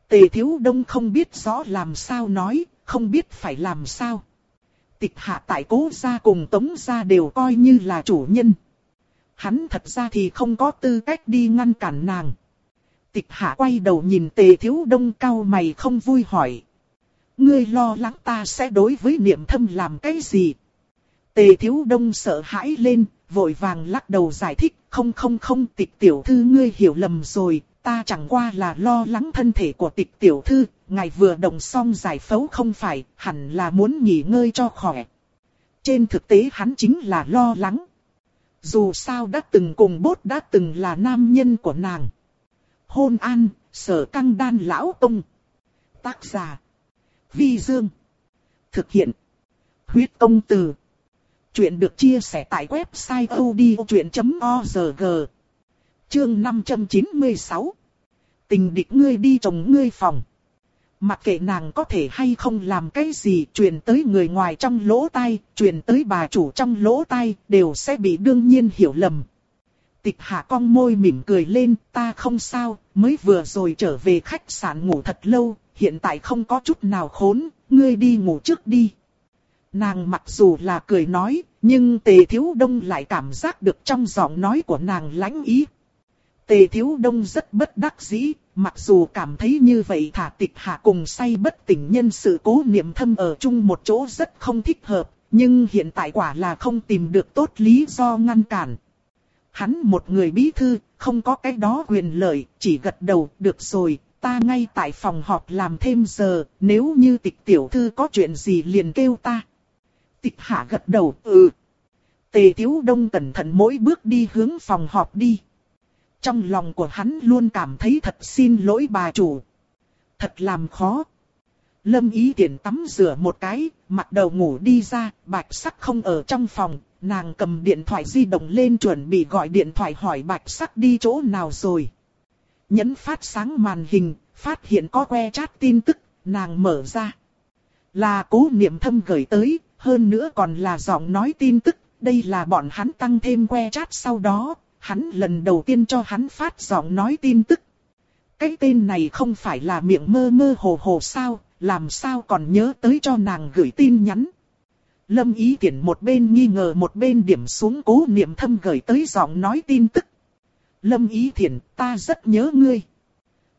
tề thiếu đông không biết rõ làm sao nói, không biết phải làm sao. Tịch hạ tại cố gia cùng tống gia đều coi như là chủ nhân hắn thật ra thì không có tư cách đi ngăn cản nàng. Tịch hạ quay đầu nhìn tề thiếu đông cao mày không vui hỏi. Ngươi lo lắng ta sẽ đối với niệm thâm làm cái gì? Tề thiếu đông sợ hãi lên, vội vàng lắc đầu giải thích. Không không không tịch tiểu thư ngươi hiểu lầm rồi, ta chẳng qua là lo lắng thân thể của tịch tiểu thư, ngài vừa đồng xong giải phẫu không phải, hẳn là muốn nghỉ ngơi cho khỏe. Trên thực tế hắn chính là lo lắng. Dù sao đã từng cùng bốt đã từng là nam nhân của nàng. Hôn an, sở căng đan lão tông. Tác giả. Vi Dương. Thực hiện. Huyết công từ. Chuyện được chia sẻ tại website odchuyện.org. Chương 596. Tình địch ngươi đi chồng ngươi phòng. Mặc kệ nàng có thể hay không làm cái gì truyền tới người ngoài trong lỗ tai, truyền tới bà chủ trong lỗ tai, đều sẽ bị đương nhiên hiểu lầm. Tịch hạ cong môi mỉm cười lên, ta không sao, mới vừa rồi trở về khách sạn ngủ thật lâu, hiện tại không có chút nào khốn, ngươi đi ngủ trước đi. Nàng mặc dù là cười nói, nhưng tề thiếu đông lại cảm giác được trong giọng nói của nàng lãnh ý. Tề thiếu đông rất bất đắc dĩ, Mặc dù cảm thấy như vậy thả tịch hạ cùng say bất tỉnh nhân sự cố niệm thâm ở chung một chỗ rất không thích hợp, nhưng hiện tại quả là không tìm được tốt lý do ngăn cản. Hắn một người bí thư, không có cái đó quyền lợi, chỉ gật đầu, được rồi, ta ngay tại phòng họp làm thêm giờ, nếu như tịch tiểu thư có chuyện gì liền kêu ta. Tịch hạ gật đầu, ừ. Tề Tiếu Đông cẩn thận mỗi bước đi hướng phòng họp đi. Trong lòng của hắn luôn cảm thấy thật xin lỗi bà chủ. Thật làm khó. Lâm ý tiện tắm rửa một cái, mặt đầu ngủ đi ra, bạch sắc không ở trong phòng, nàng cầm điện thoại di động lên chuẩn bị gọi điện thoại hỏi bạch sắc đi chỗ nào rồi. Nhấn phát sáng màn hình, phát hiện có que chat tin tức, nàng mở ra. Là cố niệm thâm gửi tới, hơn nữa còn là giọng nói tin tức, đây là bọn hắn tăng thêm que chat sau đó, hắn lần đầu tiên cho hắn phát giọng nói tin tức. Cái tên này không phải là miệng mơ mơ hồ hồ sao, làm sao còn nhớ tới cho nàng gửi tin nhắn. Lâm ý tiện một bên nghi ngờ một bên điểm xuống cố niệm thâm gửi tới giọng nói tin tức. Lâm ý thiện, ta rất nhớ ngươi.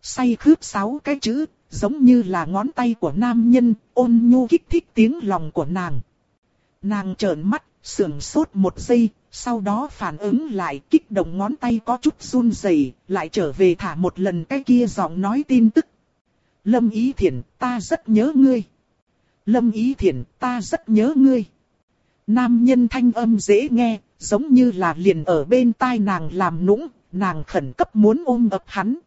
Say khướp sáu cái chữ, giống như là ngón tay của nam nhân, ôn nhu kích thích tiếng lòng của nàng. Nàng trợn mắt, sườn sốt một giây, sau đó phản ứng lại kích động ngón tay có chút run rẩy, lại trở về thả một lần cái kia giọng nói tin tức. Lâm Ý Thiển, ta rất nhớ ngươi. Lâm Ý Thiển, ta rất nhớ ngươi. Nam nhân thanh âm dễ nghe, giống như là liền ở bên tai nàng làm nũng, nàng khẩn cấp muốn ôm ập hắn.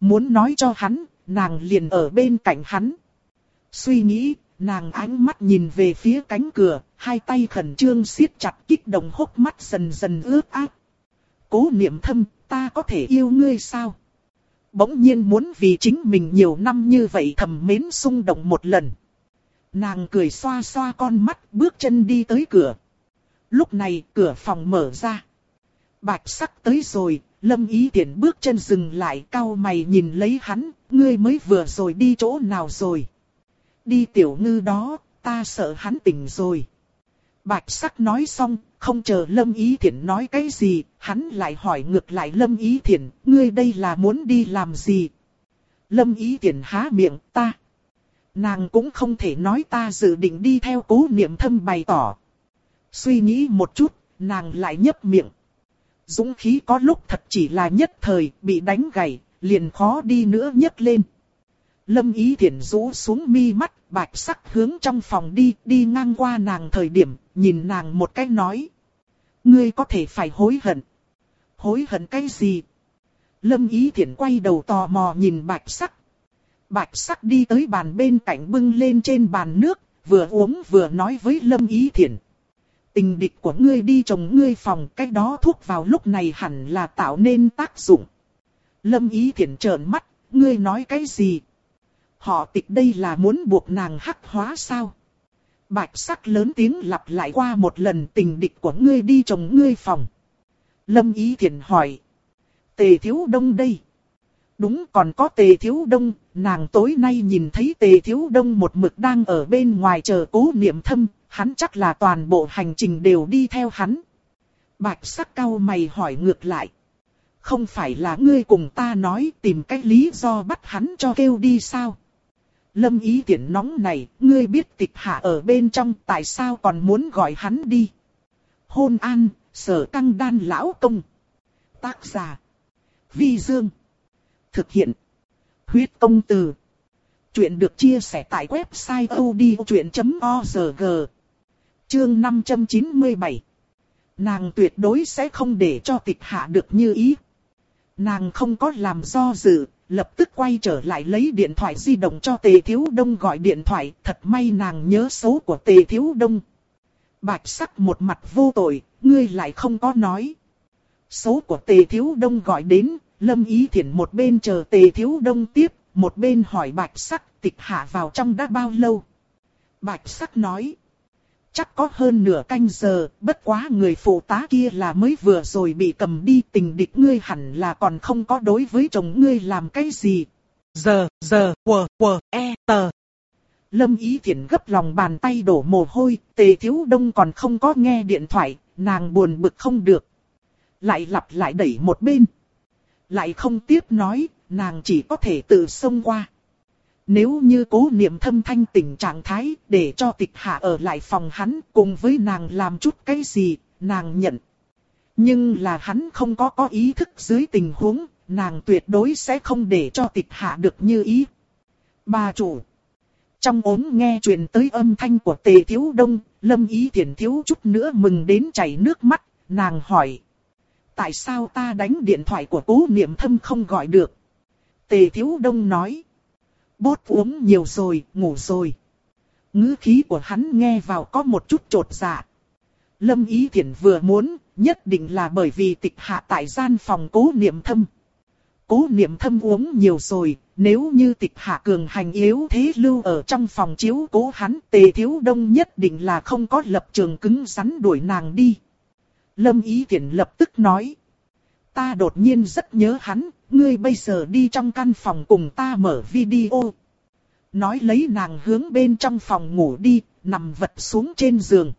Muốn nói cho hắn, nàng liền ở bên cạnh hắn. Suy nghĩ, nàng ánh mắt nhìn về phía cánh cửa, hai tay khẩn trương siết chặt kích động hốc mắt dần dần ướt át. Cố niệm thâm, ta có thể yêu ngươi sao? Bỗng nhiên muốn vì chính mình nhiều năm như vậy thầm mến xung động một lần. Nàng cười xoa xoa con mắt, bước chân đi tới cửa. Lúc này, cửa phòng mở ra. Bạch sắc tới rồi, lâm ý tiện bước chân dừng lại cao mày nhìn lấy hắn, ngươi mới vừa rồi đi chỗ nào rồi. Đi tiểu ngư đó, ta sợ hắn tỉnh rồi. Bạch sắc nói xong, không chờ Lâm Ý Thiển nói cái gì, hắn lại hỏi ngược lại Lâm Ý Thiển, ngươi đây là muốn đi làm gì? Lâm Ý Thiển há miệng, ta. Nàng cũng không thể nói ta dự định đi theo cố niệm thâm bày tỏ. Suy nghĩ một chút, nàng lại nhấp miệng. Dũng khí có lúc thật chỉ là nhất thời, bị đánh gãy, liền khó đi nữa nhấc lên. Lâm Ý Thiển rũ xuống mi mắt, bạch sắc hướng trong phòng đi, đi ngang qua nàng thời điểm, nhìn nàng một cái nói. Ngươi có thể phải hối hận. Hối hận cái gì? Lâm Ý Thiển quay đầu tò mò nhìn bạch sắc. Bạch sắc đi tới bàn bên cạnh bưng lên trên bàn nước, vừa uống vừa nói với Lâm Ý Thiển. Tình địch của ngươi đi trồng ngươi phòng, cái đó thuốc vào lúc này hẳn là tạo nên tác dụng. Lâm Ý Thiển trợn mắt, ngươi nói cái gì? Họ tịch đây là muốn buộc nàng hắc hóa sao? Bạch sắc lớn tiếng lặp lại qua một lần tình địch của ngươi đi chồng ngươi phòng. Lâm Ý thiện hỏi. Tề Thiếu Đông đây. Đúng còn có Tề Thiếu Đông, nàng tối nay nhìn thấy Tề Thiếu Đông một mực đang ở bên ngoài chờ cố niệm thâm, hắn chắc là toàn bộ hành trình đều đi theo hắn. Bạch sắc cao mày hỏi ngược lại. Không phải là ngươi cùng ta nói tìm cách lý do bắt hắn cho kêu đi sao? Lâm ý tiện nóng này, ngươi biết tịch hạ ở bên trong tại sao còn muốn gọi hắn đi. Hôn an, sở căng đan lão công. Tác giả. Vi Dương. Thực hiện. Huyết công từ. Chuyện được chia sẻ tại website odchuyện.org. Chương 597. Nàng tuyệt đối sẽ không để cho tịch hạ được như ý. Nàng không có làm do dự, lập tức quay trở lại lấy điện thoại di động cho Tề Thiếu Đông gọi điện thoại, thật may nàng nhớ số của Tề Thiếu Đông. Bạch sắc một mặt vô tội, ngươi lại không có nói. Số của Tề Thiếu Đông gọi đến, Lâm Ý Thiển một bên chờ Tề Thiếu Đông tiếp, một bên hỏi Bạch sắc tịch hạ vào trong đã bao lâu. Bạch sắc nói. Chắc có hơn nửa canh giờ, bất quá người phụ tá kia là mới vừa rồi bị cầm đi tình địch ngươi hẳn là còn không có đối với chồng ngươi làm cái gì. Giờ, giờ, quờ, quờ, e, tờ. Lâm ý Thiển gấp lòng bàn tay đổ mồ hôi, tề thiếu đông còn không có nghe điện thoại, nàng buồn bực không được. Lại lặp lại đẩy một bên. Lại không tiếp nói, nàng chỉ có thể tự xông qua. Nếu như cố niệm thâm thanh tỉnh trạng thái để cho tịch hạ ở lại phòng hắn cùng với nàng làm chút cái gì, nàng nhận. Nhưng là hắn không có có ý thức dưới tình huống, nàng tuyệt đối sẽ không để cho tịch hạ được như ý. Bà chủ. Trong ốm nghe truyền tới âm thanh của tề thiếu đông, lâm ý thiền thiếu chút nữa mừng đến chảy nước mắt, nàng hỏi. Tại sao ta đánh điện thoại của cố niệm thâm không gọi được? Tề thiếu đông nói bốt uống nhiều rồi, ngủ rồi. ngữ khí của hắn nghe vào có một chút trột dạ. Lâm Ý Thiển vừa muốn, nhất định là bởi vì tịch hạ tại gian phòng cố niệm thâm. cố niệm thâm uống nhiều rồi, nếu như tịch hạ cường hành yếu thế lưu ở trong phòng chiếu cố hắn tề thiếu đông nhất định là không có lập trường cứng rắn đuổi nàng đi. Lâm Ý Thiển lập tức nói. Ta đột nhiên rất nhớ hắn, ngươi bây giờ đi trong căn phòng cùng ta mở video. Nói lấy nàng hướng bên trong phòng ngủ đi, nằm vật xuống trên giường.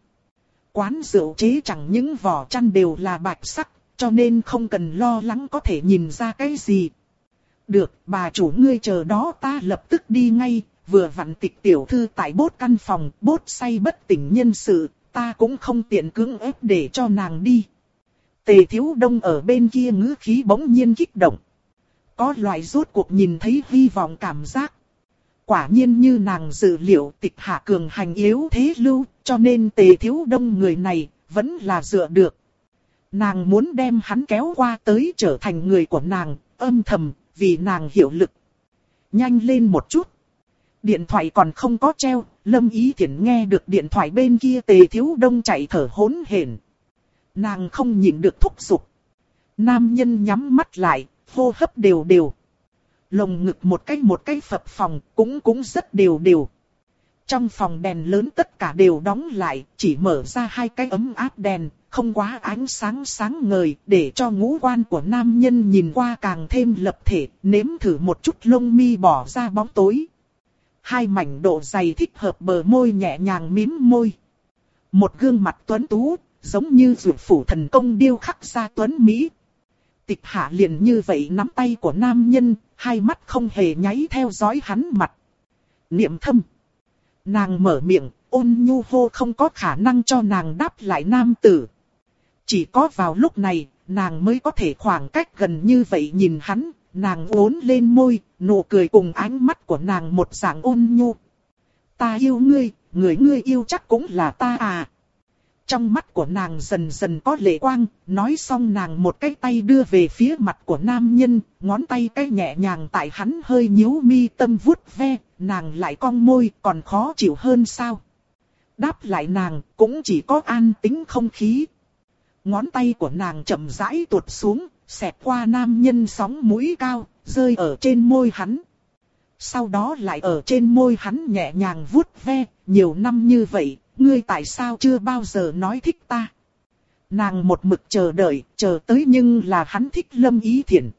Quán rượu chế chẳng những vỏ chăn đều là bạch sắc, cho nên không cần lo lắng có thể nhìn ra cái gì. Được, bà chủ ngươi chờ đó ta lập tức đi ngay, vừa vặn tịch tiểu thư tại bốt căn phòng, bốt say bất tỉnh nhân sự, ta cũng không tiện cưỡng ép để cho nàng đi. Tề thiếu đông ở bên kia ngữ khí bỗng nhiên kích động. Có loại rốt cuộc nhìn thấy hy vọng cảm giác. Quả nhiên như nàng dự liệu tịch hạ cường hành yếu thế lưu, cho nên tề thiếu đông người này, vẫn là dựa được. Nàng muốn đem hắn kéo qua tới trở thành người của nàng, âm thầm, vì nàng hiểu lực. Nhanh lên một chút. Điện thoại còn không có treo, Lâm Ý Thiển nghe được điện thoại bên kia tề thiếu đông chạy thở hỗn hển. Nàng không nhịn được thúc giục. Nam nhân nhắm mắt lại, hô hấp đều đều. Lồng ngực một cái một cái phập phòng cũng cũng rất đều đều. Trong phòng đèn lớn tất cả đều đóng lại, chỉ mở ra hai cái ấm áp đèn, không quá ánh sáng sáng ngời, để cho ngũ quan của nam nhân nhìn qua càng thêm lập thể, nếm thử một chút lông mi bỏ ra bóng tối. Hai mảnh độ dày thích hợp bờ môi nhẹ nhàng mím môi. Một gương mặt tuấn tú, giống như dược phủ thần công điêu khắc ra tuấn Mỹ. Tịch hạ liền như vậy nắm tay của nam nhân, hai mắt không hề nháy theo dõi hắn mặt. Niệm thâm. Nàng mở miệng, ôn nhu hô không có khả năng cho nàng đáp lại nam tử. Chỉ có vào lúc này, nàng mới có thể khoảng cách gần như vậy nhìn hắn, nàng uốn lên môi, nụ cười cùng ánh mắt của nàng một dạng ôn nhu. Ta yêu ngươi, người ngươi yêu chắc cũng là ta à. Trong mắt của nàng dần dần có lệ quang, nói xong nàng một cái tay đưa về phía mặt của nam nhân, ngón tay cái nhẹ nhàng tại hắn hơi nhíu mi tâm vuốt ve, nàng lại cong môi còn khó chịu hơn sao. Đáp lại nàng cũng chỉ có an tính không khí. Ngón tay của nàng chậm rãi tuột xuống, xẹt qua nam nhân sóng mũi cao, rơi ở trên môi hắn. Sau đó lại ở trên môi hắn nhẹ nhàng vuốt ve, nhiều năm như vậy, ngươi tại sao chưa bao giờ nói thích ta? Nàng một mực chờ đợi, chờ tới nhưng là hắn thích lâm ý thiện.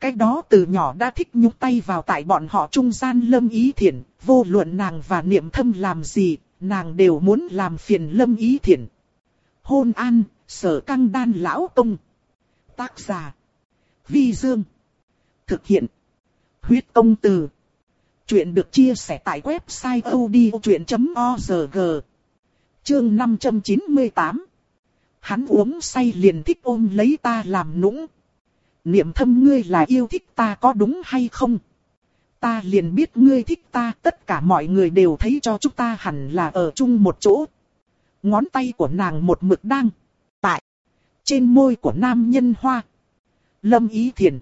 Cái đó từ nhỏ đã thích nhúc tay vào tại bọn họ trung gian lâm ý thiện, vô luận nàng và niệm thâm làm gì, nàng đều muốn làm phiền lâm ý thiện. Hôn an, sở căng đan lão công. Tác giả. Vi Dương. Thực hiện. Huyết công từ. Chuyện được chia sẻ tại website odchuyện.org. Chương 598. Hắn uống say liền thích ôm lấy ta làm nũng. Niệm thâm ngươi là yêu thích ta có đúng hay không? Ta liền biết ngươi thích ta, tất cả mọi người đều thấy cho chúng ta hẳn là ở chung một chỗ. Ngón tay của nàng một mực đang tại trên môi của nam nhân hoa. Lâm ý thiền.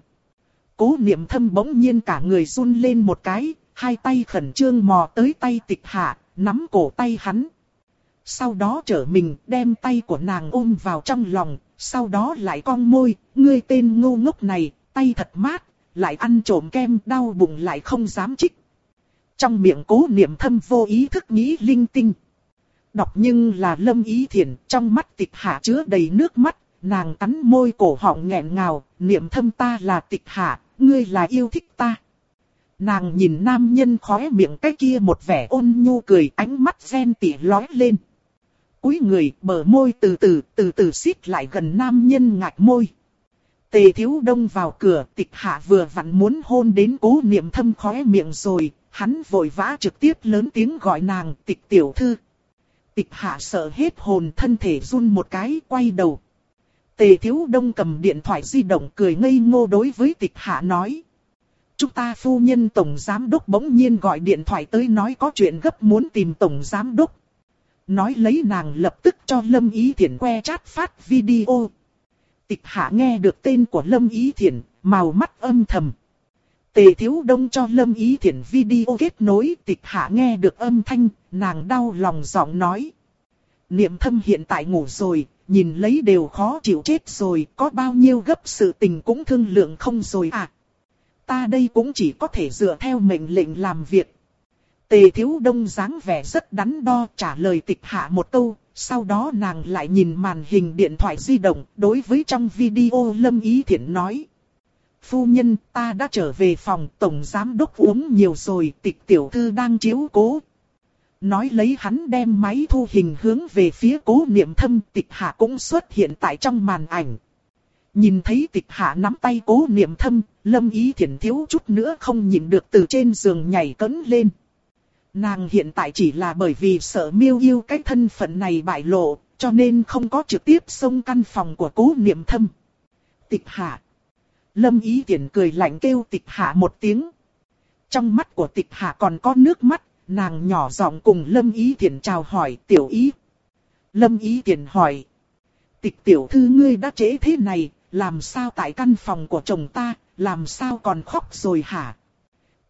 Cố niệm thâm bỗng nhiên cả người run lên một cái, hai tay khẩn trương mò tới tay tịch hạ, nắm cổ tay hắn. Sau đó trở mình đem tay của nàng ôm vào trong lòng, sau đó lại cong môi, ngươi tên ngu ngốc này, tay thật mát, lại ăn trộm kem đau bụng lại không dám chích. Trong miệng cố niệm thâm vô ý thức nghĩ linh tinh. Đọc nhưng là lâm ý thiền trong mắt tịch hạ chứa đầy nước mắt, nàng cắn môi cổ họng nghẹn ngào, niệm thâm ta là tịch hạ, ngươi là yêu thích ta. Nàng nhìn nam nhân khóe miệng cái kia một vẻ ôn nhu cười ánh mắt ghen tỉ lói lên cúi người bờ môi từ từ từ từ xít lại gần nam nhân ngạch môi. Tề thiếu đông vào cửa tịch hạ vừa vặn muốn hôn đến cố niệm thâm khóe miệng rồi, hắn vội vã trực tiếp lớn tiếng gọi nàng tịch tiểu thư. Tịch hạ sợ hết hồn thân thể run một cái quay đầu. Tề thiếu đông cầm điện thoại di động cười ngây ngô đối với tịch hạ nói. Chúng ta phu nhân tổng giám đốc bỗng nhiên gọi điện thoại tới nói có chuyện gấp muốn tìm tổng giám đốc. Nói lấy nàng lập tức cho Lâm Ý Thiển que chat phát video. Tịch hạ nghe được tên của Lâm Ý Thiển, màu mắt âm thầm. Tề thiếu đông cho Lâm Ý Thiển video kết nối tịch hạ nghe được âm thanh, nàng đau lòng giọng nói. Niệm thâm hiện tại ngủ rồi, nhìn lấy đều khó chịu chết rồi, có bao nhiêu gấp sự tình cũng thương lượng không rồi à. ta đây cũng chỉ có thể dựa theo mệnh lệnh làm việc. Tề thiếu đông dáng vẻ rất đắn đo trả lời tịch hạ một câu, sau đó nàng lại nhìn màn hình điện thoại di động, đối với trong video Lâm Ý thiện nói. Phu nhân, ta đã trở về phòng, tổng giám đốc uống nhiều rồi, tịch tiểu thư đang chiếu cố. Nói lấy hắn đem máy thu hình hướng về phía cố niệm thâm, tịch hạ cũng xuất hiện tại trong màn ảnh. Nhìn thấy tịch hạ nắm tay cố niệm thâm, lâm ý thiện thiếu chút nữa không nhịn được từ trên giường nhảy cấn lên. Nàng hiện tại chỉ là bởi vì sợ miêu yêu cái thân phận này bại lộ, cho nên không có trực tiếp xông căn phòng của cố niệm thâm. Tịch hạ. Lâm ý tiện cười lạnh kêu tịch hạ một tiếng. Trong mắt của tịch hạ còn có nước mắt, nàng nhỏ giọng cùng Lâm ý tiện chào hỏi tiểu ý. Lâm ý tiện hỏi. Tịch tiểu thư ngươi đã trễ thế này, làm sao tại căn phòng của chồng ta, làm sao còn khóc rồi hả?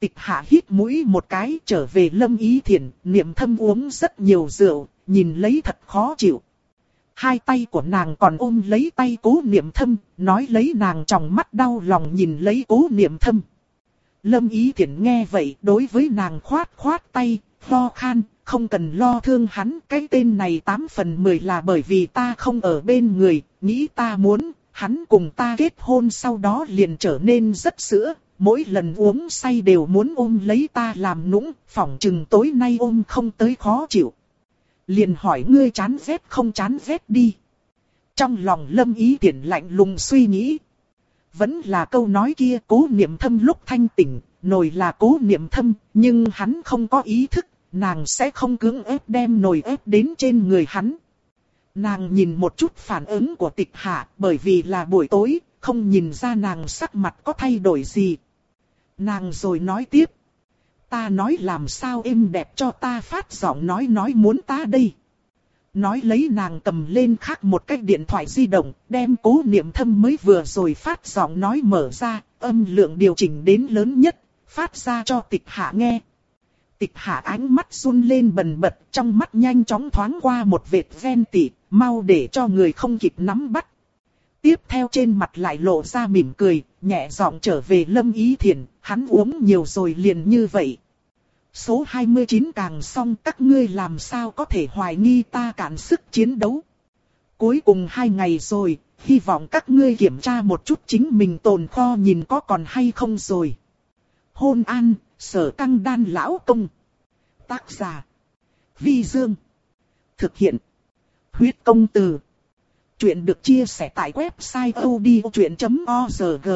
Tịch hạ hít mũi một cái trở về lâm ý thiền, niệm thâm uống rất nhiều rượu, nhìn lấy thật khó chịu. Hai tay của nàng còn ôm lấy tay cố niệm thâm, nói lấy nàng trong mắt đau lòng nhìn lấy cố niệm thâm. Lâm ý thiện nghe vậy đối với nàng khoát khoát tay, lo khan, không cần lo thương hắn, cái tên này tám phần mười là bởi vì ta không ở bên người, nghĩ ta muốn, hắn cùng ta kết hôn sau đó liền trở nên rất sữa, mỗi lần uống say đều muốn ôm lấy ta làm nũng, phỏng chừng tối nay ôm không tới khó chịu. Liền hỏi ngươi chán ghét không chán ghét đi. Trong lòng lâm ý tiện lạnh lùng suy nghĩ. Vẫn là câu nói kia cố niệm thâm lúc thanh tỉnh, nồi là cố niệm thâm, nhưng hắn không có ý thức, nàng sẽ không cưỡng ép đem nồi ép đến trên người hắn. Nàng nhìn một chút phản ứng của tịch hạ bởi vì là buổi tối, không nhìn ra nàng sắc mặt có thay đổi gì. Nàng rồi nói tiếp. Ta nói làm sao êm đẹp cho ta phát giọng nói nói muốn ta đây. Nói lấy nàng cầm lên khác một cái điện thoại di động, đem cố niệm thâm mới vừa rồi phát giọng nói mở ra, âm lượng điều chỉnh đến lớn nhất, phát ra cho tịch hạ nghe. Tịch hạ ánh mắt run lên bần bật, trong mắt nhanh chóng thoáng qua một vệt ven tỉ, mau để cho người không kịp nắm bắt. Tiếp theo trên mặt lại lộ ra mỉm cười, nhẹ giọng trở về lâm ý thiền, hắn uống nhiều rồi liền như vậy. Số 29 càng xong các ngươi làm sao có thể hoài nghi ta cản sức chiến đấu. Cuối cùng hai ngày rồi, hy vọng các ngươi kiểm tra một chút chính mình tồn kho nhìn có còn hay không rồi. Hôn an, sở căng đan lão công. Tác giả. Vi Dương. Thực hiện. Huyết công từ. Chuyện được chia sẻ tại website odchuyện.org.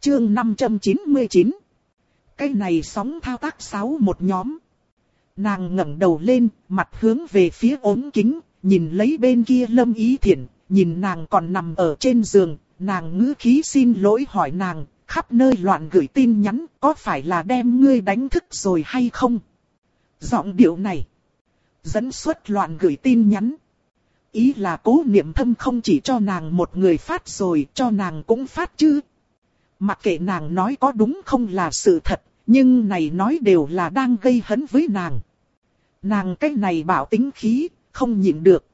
Chương 599. Cái này sóng thao tác sáu một nhóm. Nàng ngẩng đầu lên, mặt hướng về phía ống kính, nhìn lấy bên kia lâm ý thiện, nhìn nàng còn nằm ở trên giường, nàng ngữ khí xin lỗi hỏi nàng, khắp nơi loạn gửi tin nhắn, có phải là đem ngươi đánh thức rồi hay không? Giọng điệu này, dẫn xuất loạn gửi tin nhắn. Ý là cố niệm thâm không chỉ cho nàng một người phát rồi, cho nàng cũng phát chứ. Mặc kệ nàng nói có đúng không là sự thật, nhưng này nói đều là đang gây hấn với nàng. Nàng cái này bảo tính khí, không nhịn được.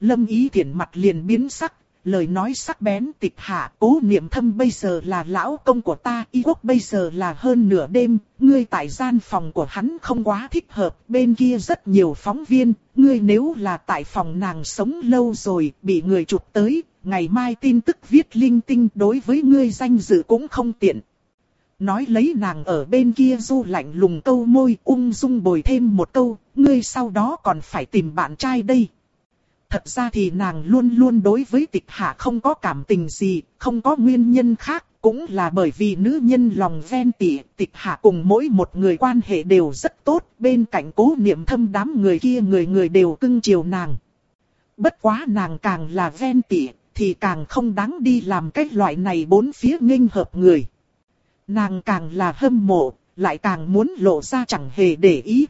Lâm ý thiện mặt liền biến sắc, lời nói sắc bén tịch hạ, cố niệm thâm bây giờ là lão công của ta, y quốc bây giờ là hơn nửa đêm, ngươi tại gian phòng của hắn không quá thích hợp, bên kia rất nhiều phóng viên, ngươi nếu là tại phòng nàng sống lâu rồi, bị người chụp tới, ngày mai tin tức viết linh tinh đối với ngươi danh dự cũng không tiện. Nói lấy nàng ở bên kia du lạnh lùng câu môi ung dung bồi thêm một câu, ngươi sau đó còn phải tìm bạn trai đây. Thật ra thì nàng luôn luôn đối với tịch hạ không có cảm tình gì, không có nguyên nhân khác, cũng là bởi vì nữ nhân lòng ven tỉ, tịch hạ cùng mỗi một người quan hệ đều rất tốt, bên cạnh cố niệm thâm đám người kia người người đều cưng chiều nàng. Bất quá nàng càng là ven tỉ, thì càng không đáng đi làm cái loại này bốn phía nghênh hợp người. Nàng càng là hâm mộ, lại càng muốn lộ ra chẳng hề để ý,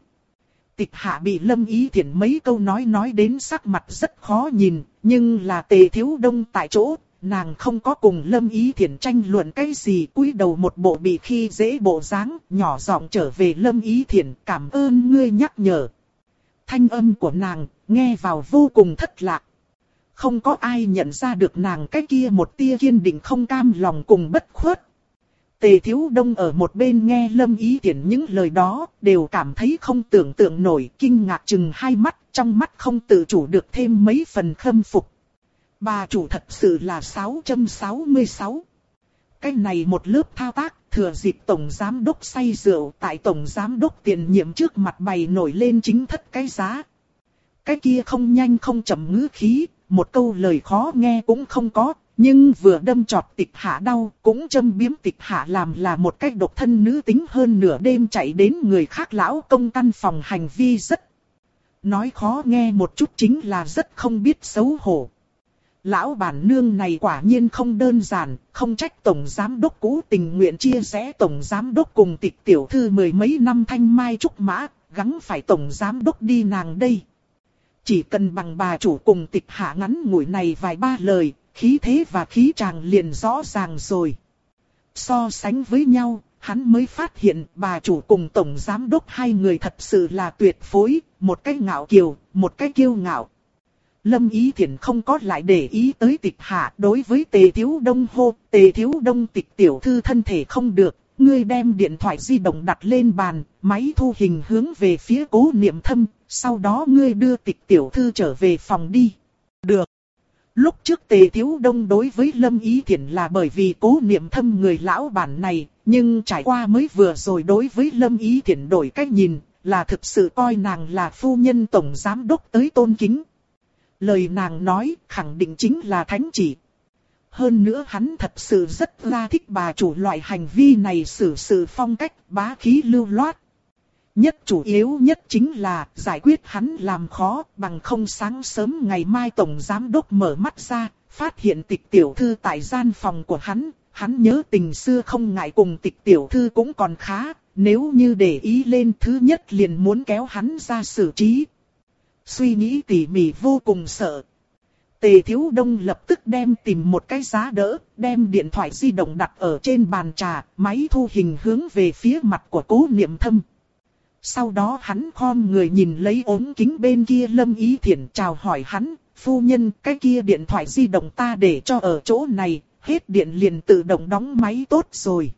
tịch hạ bị lâm ý thiện mấy câu nói nói đến sắc mặt rất khó nhìn, nhưng là tề thiếu đông tại chỗ, nàng không có cùng lâm ý thiện tranh luận cái gì cúi đầu một bộ bị khi dễ bộ dáng nhỏ giọng trở về lâm ý thiện cảm ơn ngươi nhắc nhở. Thanh âm của nàng, nghe vào vô cùng thất lạc. Không có ai nhận ra được nàng cái kia một tia kiên định không cam lòng cùng bất khuất. Tề Thiếu Đông ở một bên nghe Lâm Ý Tiễn những lời đó, đều cảm thấy không tưởng tượng nổi, kinh ngạc chừng hai mắt, trong mắt không tự chủ được thêm mấy phần khâm phục. Bà chủ thật sự là 666. Cái này một lớp thao tác, thừa dịp Tổng Giám Đốc say rượu tại Tổng Giám Đốc tiền nhiệm trước mặt bày nổi lên chính thất cái giá. Cái kia không nhanh không chậm ngữ khí, một câu lời khó nghe cũng không có, nhưng vừa đâm trọt tịch hạ đau, cũng châm biếm tịch hạ làm là một cách độc thân nữ tính hơn nửa đêm chạy đến người khác lão công căn phòng hành vi rất. Nói khó nghe một chút chính là rất không biết xấu hổ. Lão bản nương này quả nhiên không đơn giản, không trách tổng giám đốc cũ tình nguyện chia sẻ tổng giám đốc cùng tịch tiểu thư mười mấy năm thanh mai trúc mã, gắng phải tổng giám đốc đi nàng đây. Chỉ cần bằng bà chủ cùng tịch hạ ngắn ngủi này vài ba lời, khí thế và khí tràng liền rõ ràng rồi. So sánh với nhau, hắn mới phát hiện bà chủ cùng tổng giám đốc hai người thật sự là tuyệt phối, một cái ngạo kiều, một cái kiêu ngạo. Lâm Ý Thiển không có lại để ý tới tịch hạ đối với tề thiếu đông hô, tề thiếu đông tịch tiểu thư thân thể không được, ngươi đem điện thoại di động đặt lên bàn, máy thu hình hướng về phía cố niệm thâm, sau đó ngươi đưa tịch tiểu thư trở về phòng đi. Lúc trước tề thiếu đông đối với Lâm Ý Thiển là bởi vì cố niệm thâm người lão bản này, nhưng trải qua mới vừa rồi đối với Lâm Ý Thiển đổi cách nhìn, là thực sự coi nàng là phu nhân tổng giám đốc tới tôn kính. Lời nàng nói khẳng định chính là thánh chỉ. Hơn nữa hắn thật sự rất ra thích bà chủ loại hành vi này xử sự phong cách bá khí lưu loát. Nhất chủ yếu nhất chính là giải quyết hắn làm khó bằng không sáng sớm ngày mai Tổng Giám Đốc mở mắt ra, phát hiện tịch tiểu thư tại gian phòng của hắn, hắn nhớ tình xưa không ngại cùng tịch tiểu thư cũng còn khá, nếu như để ý lên thứ nhất liền muốn kéo hắn ra xử trí. Suy nghĩ tỉ mỉ vô cùng sợ. Tề Thiếu Đông lập tức đem tìm một cái giá đỡ, đem điện thoại di động đặt ở trên bàn trà, máy thu hình hướng về phía mặt của cố niệm thâm. Sau đó hắn khom người nhìn lấy ống kính bên kia Lâm Ý Thiển chào hỏi hắn, phu nhân cái kia điện thoại di động ta để cho ở chỗ này, hết điện liền tự động đóng máy tốt rồi.